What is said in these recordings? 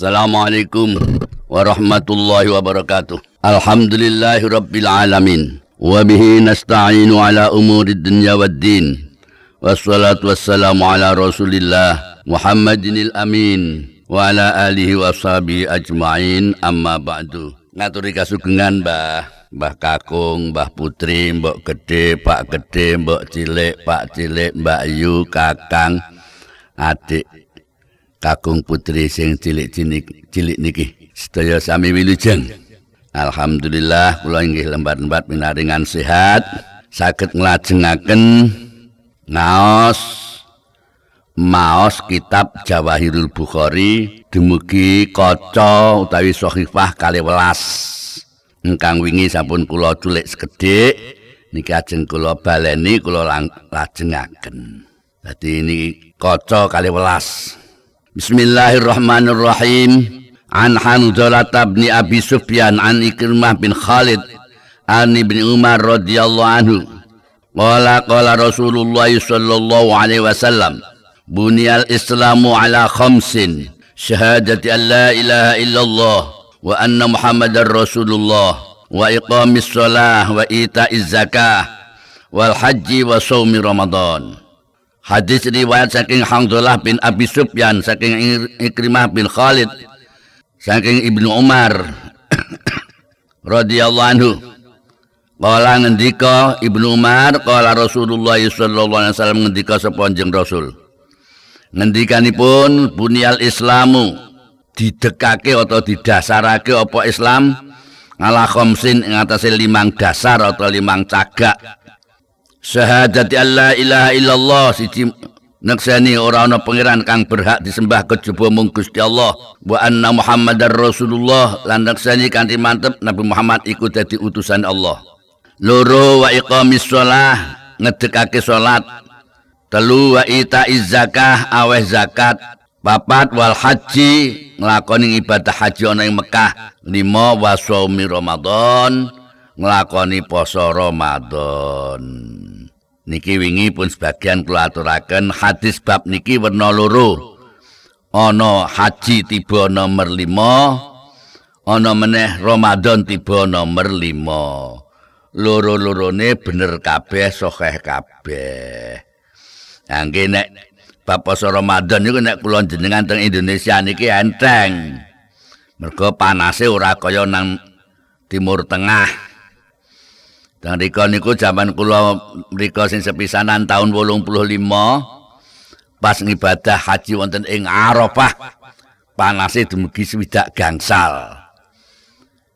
Assalamualaikum warahmatullahi wabarakatuh. Alhamdulillahi rabbil alamin. Wa bihi nasta'inu ala umuri dunya waddin. Wassalatu wassalamu ala rasulillah Muhammadinil amin. Wa ala alihi wa sahbihi ajma'in amma ba'du. Ngaturi kasugengan mbah. Mbah Kakung, Mbah Putri, Mbok Gede, Pak Gede, Mbok Cilik, Pak Cilik, Mbak Yu, Kakang, adik kakung putri sing cilik-cilik cilik niki sedaya sami wilujeng. Alhamdulillah kula inggih lembar-lembar pinaringan sehat saged nglajengaken naos maos kitab Jawahirul Bukhari dumugi kaca utawi sahifah kali welas. Ingkang wingi sampun kula culik sekedhik niki ajeng kula baleni kula lajengaken. Dadi ini kaca kali welas بسم الله الرحمن الرحيم عن حنظلة بن أبي سفيان عن إكرمة بن خالد عن ابن عمر رضي الله عنه قال قال رسول الله صلى الله عليه وسلم بني الإسلام على خمس شهادة أن لا إله إلا الله وأن محمد رسول الله وإقام الصلاة وإيتاء الزكاة والحج وصوم رمضان Hadis riwayat saking Hamzah bin Abi Sufyan saking Ikrimah bin Khalid saking Ibnu Umar radhiyallahu anhu. Kala ngendika Ibnu Umar kala Rasulullah sallallahu alaihi wasallam ngendika sepanjang Rasul. Ngendikanipun bunyal Islamu didekake atau didasarake apa Islam? Ala khamsin ing atase limang dasar atau limang cagak Syahadati Allah ilaha illallah siji naksani ora ana pangeran kang berhak disembah kejaba mung Gusti Allah wa anna Muhammadar Rasulullah lan naksani kanthi mantep Nabi Muhammad iku dadi utusan Allah. Loro wa iqamis shalah ngedekake salat. Telu wa itaiz zakah aweh zakat. Papat wal haji nglakoni ibadah haji ana ing Mekah. Lima wa shaumi Ramadan nglakoni poso Ramadan. niki wingi pun sebagian kula aturaken hadis bab niki werna loro. Ana haji tiba nomor 5 ana meneh Ramadan tiba nomor 5 loro-lorone bener kabeh sokeh kabeh. Angge nek bab poso Ramadan niku nek kula jenengan teng Indonesia niki enteng. Mergo panase ora kaya nang Timur Tengah Dan rika niku zaman kula mrika sing sepisanan tahun 85 pas ngibadah haji wonten ing Arafah panase dumugi swidak gangsal.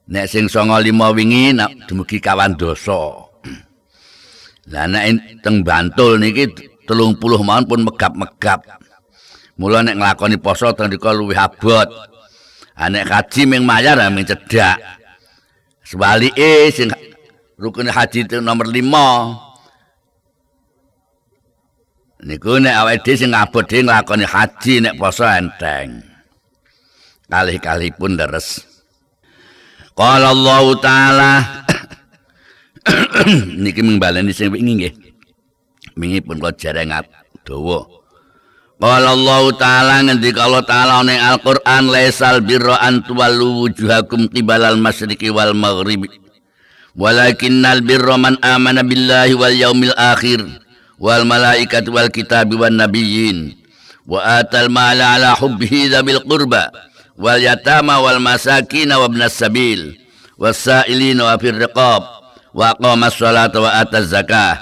Nek sing 95 wingi dumugi kawan dosa. Lah nek teng Bantul niki 30 mawon pun megap-megap. Mula nek nglakoni poso teng rika luwih abot. Ha nek haji ming mayar ming cedhak. Sebalike sing rukun haji itu nomor lima. Niku nek awake dhewe sing ngabot dhewe nglakoni haji nek poso enteng. Kali-kali pun deres. Qala Allah taala niki mengbaleni sing wingi nggih. Wingi pun kok jarang dawa. Qala Allah taala ngendika Allah taala ning Al-Qur'an laisal birra an tuwallu wujuhakum qibalal masyriqi wal maghribi. Walakinnal birra man amana billahi wal yaumil akhir wal malaikati wal kitabi wan nabiyyin wa atal mala ala hubbihi dhabil qurba wal yatama wal masakin wa ibnas sabil was sa'ilin wa fir riqab wa aqama as-salata wa ataz zakah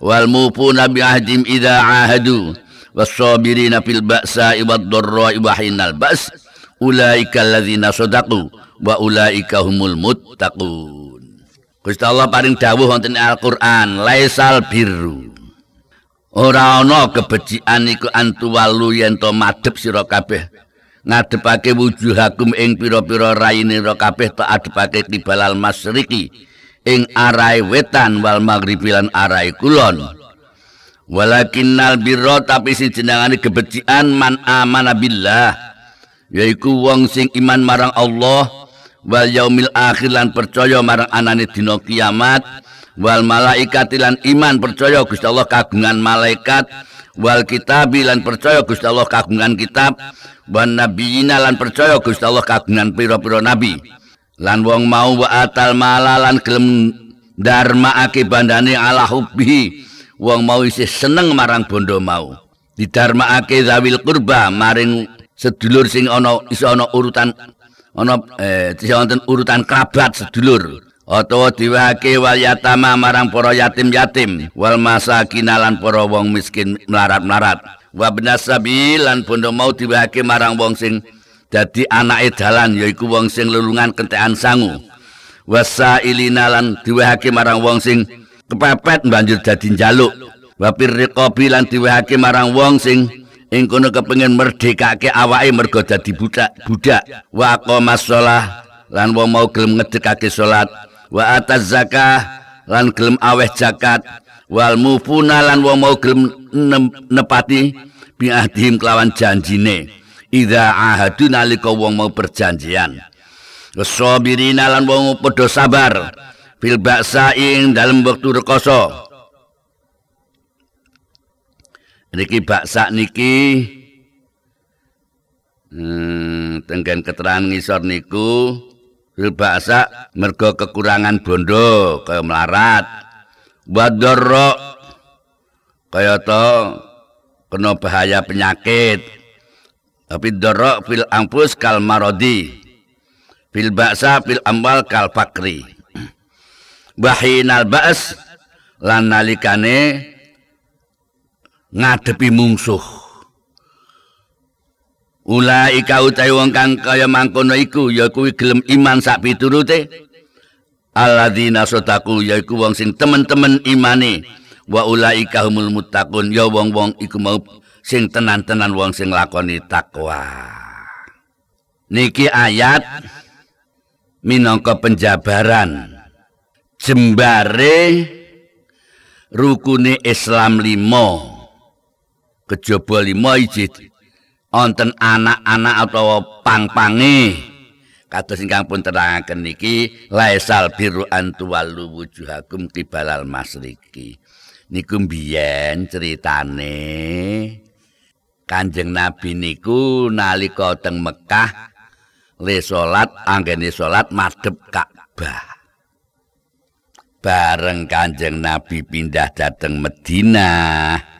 wal mufuna bi ahdim idza ahadu was sabirina fil ba'sa'i wad dharra'i wa hinal ba's ulaika alladzina sadaqu wa ulaika humul muttaqun Gusti Allah paring dawuh wonten Al-Qur'an, laisal birru. Ora ana kebecikan iku antuwalu yen to madhep sira kabeh. Ngadepake wujuhakum ing pira-pira raine ira kabeh to adepake kibalal masriki ing arai wetan wal maghribi lan arai kulon. Walakinnal birra tapi sing jenengane kebecikan man amana billah yaiku wong sing iman marang Allah wal yaumil akhir lan percaya marang anane dina kiamat. Wal malaikat lan iman percaya Gusti Allah kagungan malaikat. Wal kitab lan percaya Gusti Allah kagungan kitab. Wan nabiyina lan percaya Gusti Allah kagungan pira-pira nabi. Lan wong mau wa atal malalan gelem dharmaake bandane ala hubbi. Wong mau isih seneng marang bondo mau. Didharmaake zawil kurba maring sedulur sing ana iso ana urutan ana eh wonten urutan kerabat sedulur utawa diwake wal yatama marang para yatim-yatim wal masakin lan para wong miskin melarat-melarat. Wa benasabi lan bondo mau diwake marang wong sing dadi anake dalan yaiku wong sing lelungan kentekan sangu. Wasailina lan diwehake marang wong sing kepepet banjur dadi njaluk. Wapir riqabi lan diwehake marang wong sing ing kono kepengin merdekake awake mergo dadi budak budak. Wa aqamas shalah lan wong mau gelem ngedekake salat wa ataz zakah lan gelem aweh zakat. Wal mufuna lan wong mau gelem nepati biahdihim kelawan janjine. Idza ahadu nalika wong mau perjanjian. Sabirina lan wong padha sabar. Fil baksa ing dalem wektu rekoso. Niki baksa niki hmm, tenggen keterangan ngisor niku fil baksa mergo kekurangan bondo kaya melarat. Wadorro kaya to kena bahaya penyakit. Tapi dorok fil ampus kal marodi. fil ba'sa fil amwal kal fakri wahinal ba's lan nalikane ngadepi mungsuh. Ulaika utawi wong kang kaya mangkono iku ya kuwi gelem iman sak piturute. Alladzina sadaku yaiku wong sing temen-temen imane wa ulaika humul muttaqun ya wong-wong iku mau sing tenan-tenan wong sing lakoni takwa. Niki ayat minangka penjabaran. Jembare rukune Islam limo kejaba limo ijit wonten anak-anak utawa pang-pange kados ingkang pun terangaken niki laisal biru antuwalu wujuhakum kibalal masriki niku mbiyen ceritane Kanjeng Nabi niku nalika teng Mekah le salat anggene salat madhep Ka'bah. Bareng Kanjeng Nabi pindah dateng Madinah.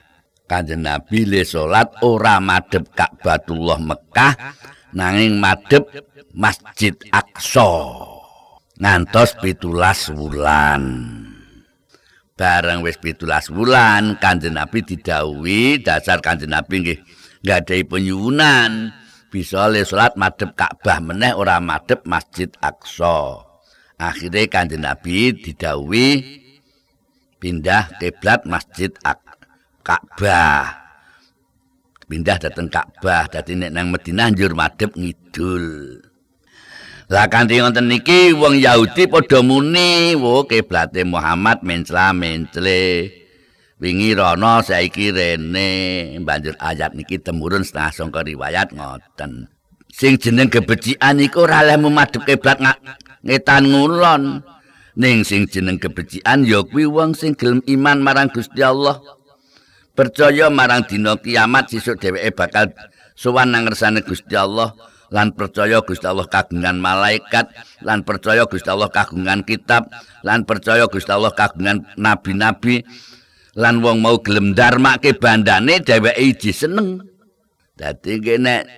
Kanjeng Nabi le salat ora madhep Ka'batullah Mekah nanging madhep Masjid Aqsa. Ngantos pitulas wulan. Bareng wis pitulas wulan Kanjeng Nabi didhawuhi dasar Kanjeng Nabi nggih nggadahi penyuwunan. bisa le salat madhep Ka'bah meneh ora madhep Masjid Aqsa. Akhire Kanjeng Nabi didhawuhi pindah kiblat Masjid Ka'bah. Pindah dateng Ka'bah, dadi nek nang Madinah njur madhep ngidul. Lah kanthi wonten niki wong Yahudi padha muni, wo kiblate Muhammad mencla mencle. wingi rono saiki rene banjur ayat niki temurun setengah sangka riwayat ngoten sing jeneng kebecikan iku ora leh madhep kiblat ngetan ngulon ning sing jeneng kebecikan ya kuwi wong sing gelem iman marang Gusti Allah percaya marang dina kiamat sesuk dheweke bakal sowan nang ngersane Gusti Allah lan percaya Gusti Allah kagungan malaikat lan percaya Gusti Allah kagungan kitab lan percaya Gusti Allah kagungan nabi-nabi lan wong mau gelem darmake bandane dheweke iki seneng. Dadi kene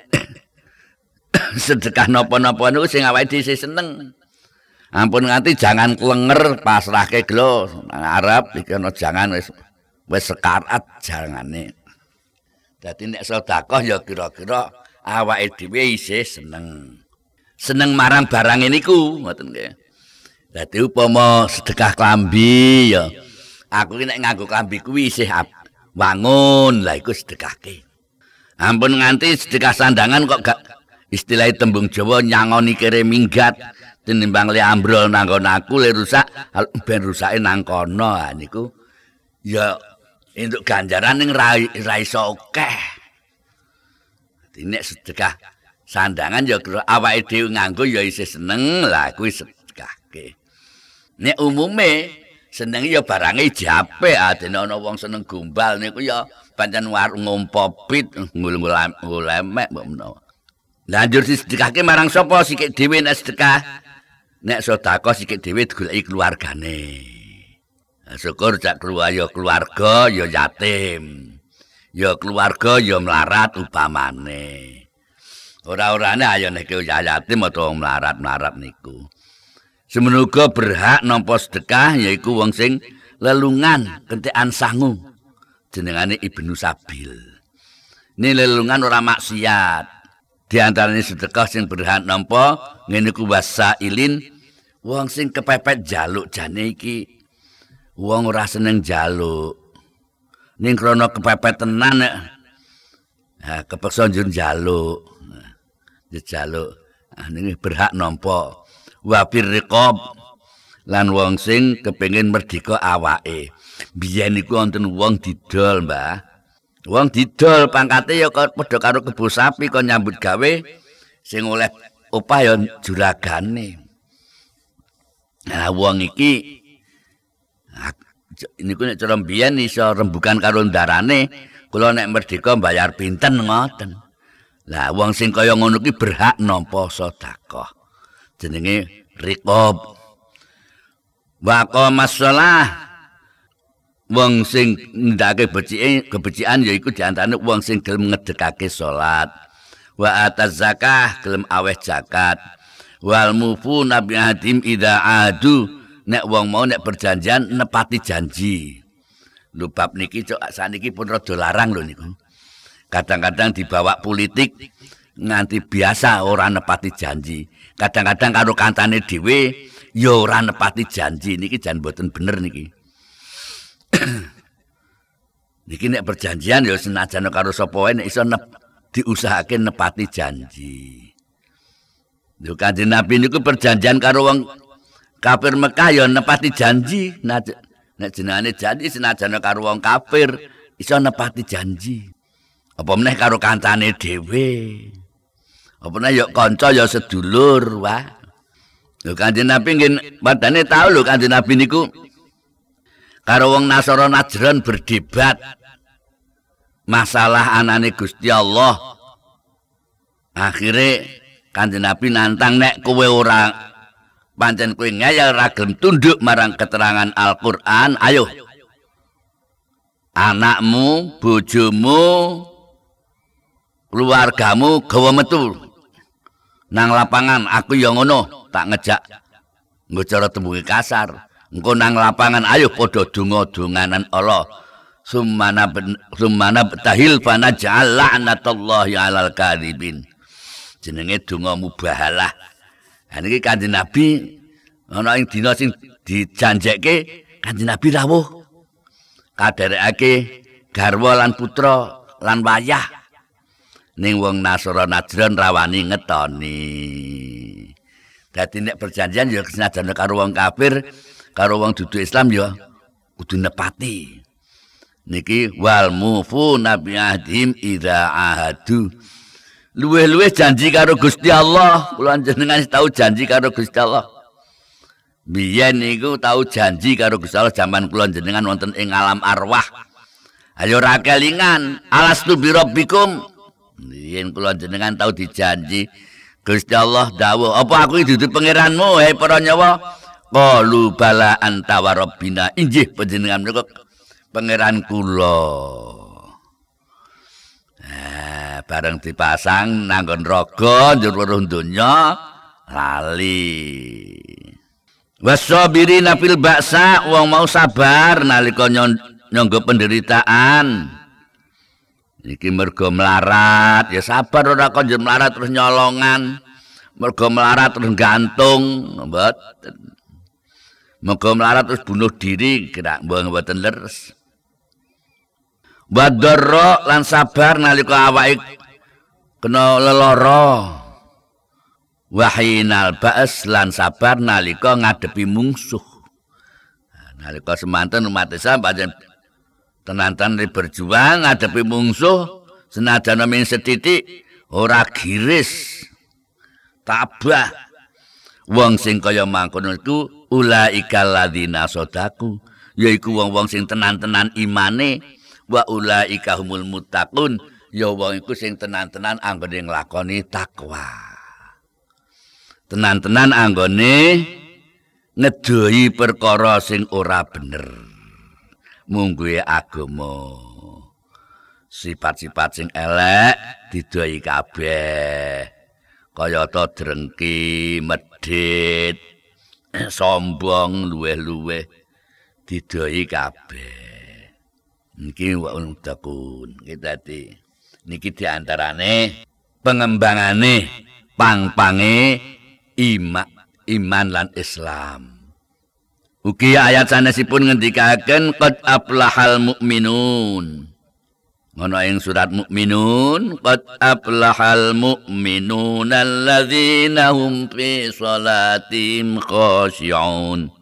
sedekah napa-napa niku sing awake dhewe seneng. Ampun nganti jangan klenger pasrahke nang Arab iki jangan wis wis sekarat jangane. Dadi nek sedekah ya kira-kira awake dhewe isih seneng. Seneng marang barang niku ngoten nggih. Dadi upama sedekah klambi ya aku nek nganggo klambi kuwi isih wangun lah iku sedekahke ampun nganti sedekah sandangan kok gak istilah tembung Jawa nyangoni kere minggat tinimbang le ambrol nang aku le rusak ben rusake nang kono niku ya entuk ganjaran ning ra iso akeh nek sedekah sandangan ya awake dhewe nganggo ya isih seneng lah kuwi sedekahke nek umume seneng ya barange jape adene ana wong seneng gombal niku ya pancen warung ngompopit ngul-ngulemek mbok menawa Lanjur sedekahke marang sapa sikik dhewe nek sedekah? Nek sedekah sikik dhewe digoleki keluargane. Syukur cak keluarga keluarga ya yatim. Ya keluarga ya melarat upamane. Ora-orane ayo nek ya yatim utawa melarat-melarat niku. Semenuga berhak nampa sedekah yaiku wong sing lelungan kentekan sangu. Jenengane Ibnu Sabil. Ini lelungan ora maksiat. di antarane sedekah sing berhak nampa ngene ku wasailin wong sing kepepet jaluk jane iki wong ora seneng jaluk ning krana kepepet tenan nek ha kepeksa njur jaluk jaluk ah berhak nampa wa riqab lan wong sing kepengin merdeka awake. Biyen iku wonten wong didol mbah. Wong didol pangkate ya padha karo kebo sapi kok nyambut gawe sing oleh opah ya juragane. Nah wong iki niku nek cara mbiyen iso rembukan karo ndarane, kula nek merdeka bayar pinten ngoten. Lah wong sing kaya ngono ki berhak nampa sedekah. Jenenge riqab. Wa qamasalah wong sing ndake becike kebecikan yaiku diantane wong sing gelem ngedekake salat wa ataz zakah gelem aweh zakat wal mufu nabi hadim ida adu nek wong mau nek perjanjian nepati janji. Lho bab niki cok saniki pun rada larang lho niku. Kadang-kadang dibawa politik nganti biasa ora nepati janji. Kadang-kadang karo kancane dhewe ya ora nepati janji. Niki jan mboten bener niki. Niki nek perjanjian ya senajan karo sapa wae nek iso nep, diusahake nepati janji. Lho Kanjeng Nabi niku perjanjian karo wong kafir Mekah ya nepati janji. Nek jenenge janji senajan karo wong kafir iso nepati janji. Apa meneh karo kancane dhewe. Apa meneh ya kanca ya sedulur wae. Lho Kanjeng Nabi nggih padane tau lho Kanjeng Nabi niku karo wong Nasara Najran berdebat masalah anane Gusti Allah. Akhire Kanjeng Nabi nantang nek kowe ora pancen kowe ngayal ragem tunduk marang keterangan Al-Qur'an, ayo. Anakmu, bojomu, keluargamu gawa metu. Nang lapangan aku ya ngono tak ngejak. Nggo cara kasar. Engko nang lapangan ayo padha donga-donganan Allah. Sumana sumana tahil fana ja'al la'natullahi 'alal kadhibin. Jenenge donga mubahalah ha niki kanjeng Nabi ana ing dina sing dijanjekke kanjeng Nabi rawuh kaderekake garwa lan putra lan wayah ning wong Nasara Najran rawani ngetoni dadi nek perjanjian ya senajan karo wong kafir karo wong dudu Islam ya kudu nepati. Niki wal mufu nabi adim ida ahadu. Luwe-luwe janji karo Gusti Allah, kula jenengan tahu janji karo Gusti Allah. Biyen niku tahu janji karo Gusti Allah zaman kula jenengan wonten ing alam arwah. Ayo ra kelingan, alastu bi rabbikum. Biyen kula jenengan tahu dijanji Gusti Allah dawuh, apa aku dudu pangeranmu hei para nyawa? Qalu bala anta wa rabbina injih panjenengan menika pangeran kula. Eh, bareng dipasang nanggon raga njur weruh donya lali. Wasabirina fil ba'sa wong mau sabar nalika nyangga penderitaan. Iki mergo melarat, ya sabar ora kok melarat terus nyolongan. Mergo melarat terus gantung, mboten. Moga melarat terus bunuh diri kira mboten leres. Wadoro lan sabar nalika awake kena lelara. Wahinal baes lan sabar nalika ngadepi mungsuh. Nalika semanten umat Islam pancen tenan-tenan berjuang ngadepi mungsuh senajan min setitik ora giris tabah wong sing kaya mangkono iku ulaika ladzina sadaku yaiku wong-wong sing tenan-tenan imane wa ulaika humul muttaqun ya wong iku sing tenan-tenan anggone nglakoni takwa. Tenan-tenan anggone ngedoi perkara sing ora bener. Mungguhe agama. Sifat-sifat sing elek didoi kabeh. Kaya ta drengki, medhit, sombong, luweh-luweh didoi kabeh. Niki wae takun kita di niki diantarane pengembangane pang-pange iman iman lan Islam. Ugi ayat sanesipun ngendikaken qad aflahal mu'minun. Ngono ing surat Mukminun qad aflahal mu'minun alladzina hum fi salatihim khashi'un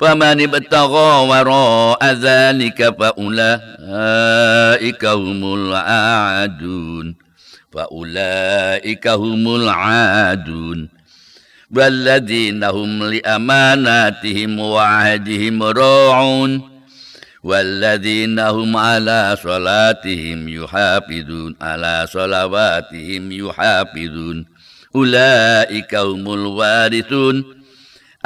فمن ابتغى وراء ذلك فأولئك هم العادون فأولئك هم العادون والذين هم لأماناتهم وعهدهم راعون والذين هم على صلاتهم يحافظون على صلواتهم يحافظون أولئك هم الوارثون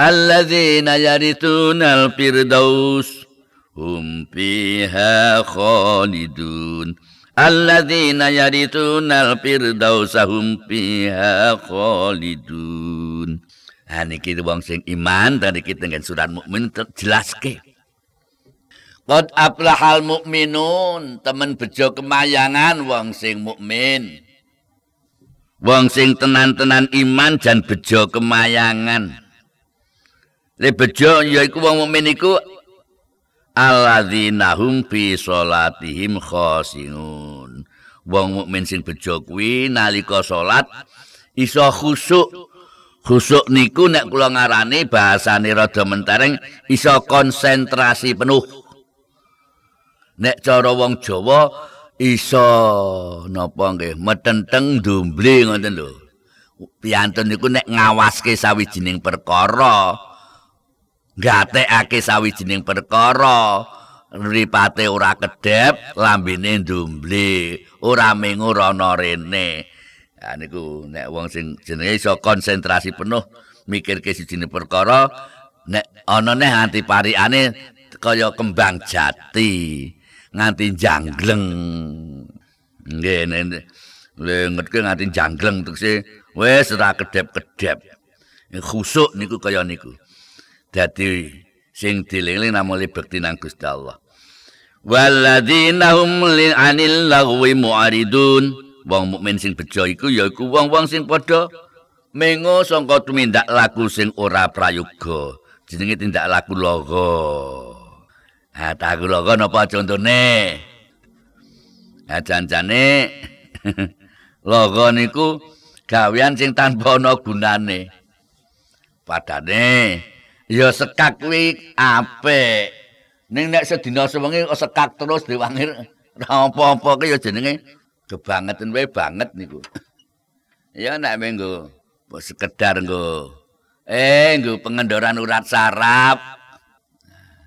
alladzina yaritsunal firdaus hum fiha khalidun alladzina yaritsunal firdaus hum fiha khalidun ha niki wong sing iman tadi kita dengan surat mukmin jelaske Qad aflahal mukminun temen bejo kemayangan wong sing mukmin. Wong sing tenan-tenan iman dan bejo kemayangan. Le bejo yaiku wong mukmin iku alladzina hum fi salatihim khashiun wong mukmin sing bejo kuwi nalika salat iso khusuk. Khusuk niku nek kula ngarani bahasane rada mentereng iso konsentrasi penuh. Nek cara wong Jawa iso napa nggih metenteng dumble ngoten lho. Piantun niku nek ngawaske sawijining perkara gatekake sawijining perkara. Ripate ora kedep lambene ndumble ora mengur ana rene. Ya niku nek wong sing jenenge iso konsentrasi penuh mikirke sijine perkara nek ana neh anti parikane kaya kembang jati nganti jangleng nggih nek ngetke nganti jangleng tekse wis ora kedep-kedep khusuk niku kaya niku dadi sing dilinglin namung bekti nang Gusti Allah. Walladzina hum anil lagwi mu'aridun. Wong mukmin sing bejo iku yaiku wong-wong sing padha mengo sangka tumindak laku sing ora prayoga. Jenenge tindak laku logo. Ha tak logo napa contone? Ha janjane logo niku gawean sing tanpa ana gunane. Padane Ya sekak kuwi apik. Ning nek sedina sewengi sekak terus diwangi apa-apa ki ya jenenge kebangetan wae banget niku. ya nek menggo sekedar nggo eh nggo pengendoran urat saraf.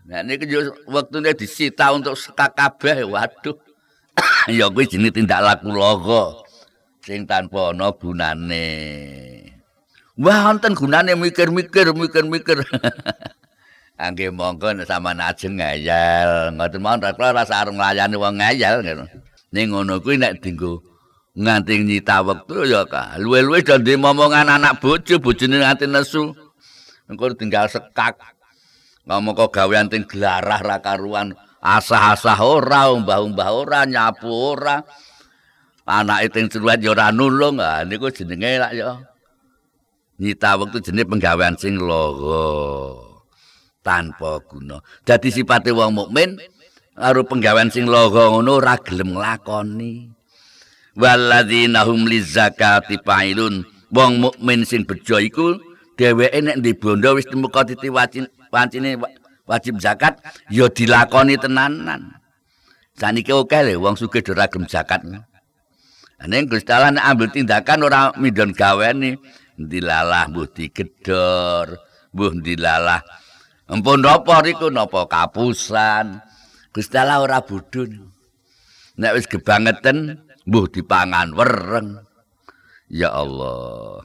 Nah niku yo wektune disita untuk sekak kabeh waduh. ya kuwi jenenge tindak laku logo sing tanpa ana gunane. Wah, wonten gunane mikir-mikir, mikir-mikir. Angge monggo sama ajeng ngayal. Ngoten mawon ra rasa arep nglayani wong ngayal ngono. Ning ngono kuwi nek dinggo nganti nyita wektu ya ka. Luwe-luwe dadi momongan anak bojo, bojone nganti nesu. Engko tinggal sekak. Ngomong kok gawean ting gelarah ra karuan. Asah-asah ora, mbah-mbah ora, nyapu ora. Anake ting cuwet ya ora nulung. Ha niku jenenge lak ya. Nyita wektu jenis penggawean sing lara tanpa guna. Dadi sipate wong mukmin karo penggawean sing lara ngono ora gelem nglakoni. Walladzina hum lizakati fa'ilun. Wong mukmin sing bejo iku dheweke nek di bondo wis temuka titi wajib pancine wajib zakat ya dilakoni tenanan. Saniki oke lho wong sugih ora gelem zakat. Gusti Allah ambil tindakan ora mindon gaweni dilalah mbuh digedor, mbuh dilalah. Empun napa riku napa kapusan. Gusti Allah ora bodho. Nek wis gebangeten mbuh dipangan wereng. Ya Allah.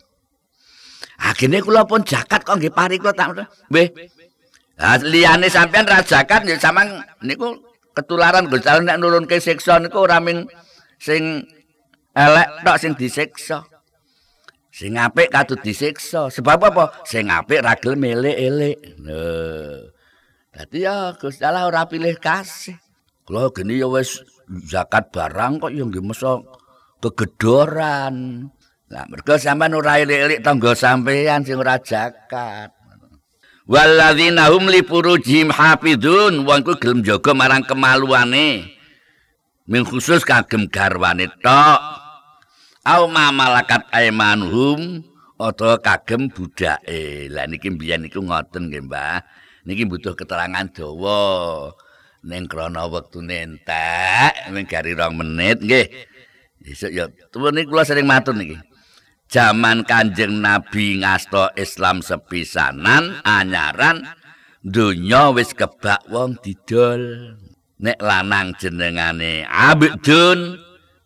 Akhirnya kula pun zakat kok nggih pari kula tak. Lah liyane sampean ra zakat ya samang niku ketularan Gusti Allah nek nurunke siksa niku ora ming sing elek tok sing disiksa. Sing apik katut disiksa. Sebab apa? Sing apik ra gelem elek-elek. Nah. Dadi ya Gusti Allah ora pilih kasih. Kula geni ya wis zakat barang kok ya nggih mesa kegedoran. Lah mergo sampean ora elek-elek tangga sampean sing ora zakat. Walladzina hum li furujihim hafizun wong ku gelem jaga marang kemaluane. Min khusus kagem garwane tok. Au mamalakat aimanuhum utawa kagem budake. Lah niki mbiyen niku ngoten nggih, Mbah. Niki butuh keterangan dawa. Ning krana wektune entek, ning gari 2 menit nggih. Esuk ya tuwun niku kula sering matur niki. Zaman Kanjeng Nabi ngasto Islam sepisanan anyaran donya wis kebak wong didol. Nek lanang jenengane Abdun,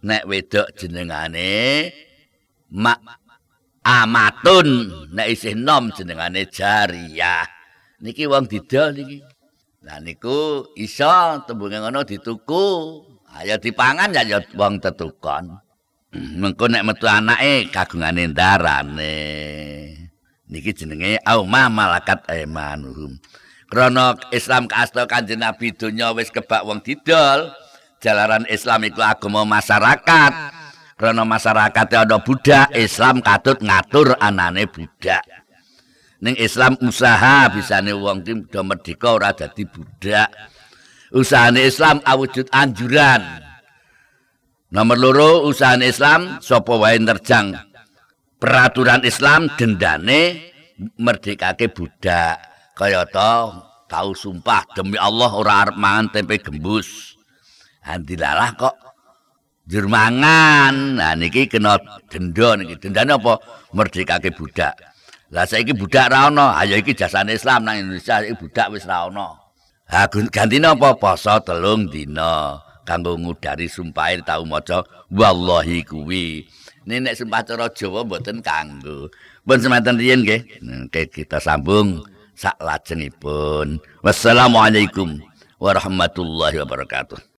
nek wedok jenengane Mak Amatun, nek isih nom jenengane Jariyah. Niki wong didol niki. Lah niku iso tembunge ngono dituku. Ayo dipangan ya wong tetukon. mengko nek metu anake kagungane ndarane niki jenenge auma malakat aimanuhum krana Islam kasta Kanjeng Nabi donya wis kebak wong didol jalaran Islam iku agama masyarakat. Krana masyarakat ana budak Islam katut ngatur anane budak. Ning Islam usaha bisane wong ki do merdeka ora dadi budak. Usahane Islam awujud anjuran. Nomor loro usaha Islam sapa wae nerjang peraturan Islam dendane merdekake budak. Kaya to tau sumpah demi Allah ora arep mangan tempe gembus. Andilalah kok jurmangan. Nah niki kena denda niki. Dendane apa? Merdekake budak. Lah saiki budak ra ono, ayo iki jasane Islam nang Indonesia iki budak wis ra ono. Ha gantine apa? Poso telung dina. kanggo ngudari sumpah tau maca wallahi kuwi nenek sumpah cara Jawa mboten kanggo pun semanten riyen nggih kita sambung sak lajengipun wassalamualaikum warahmatullahi wabarakatuh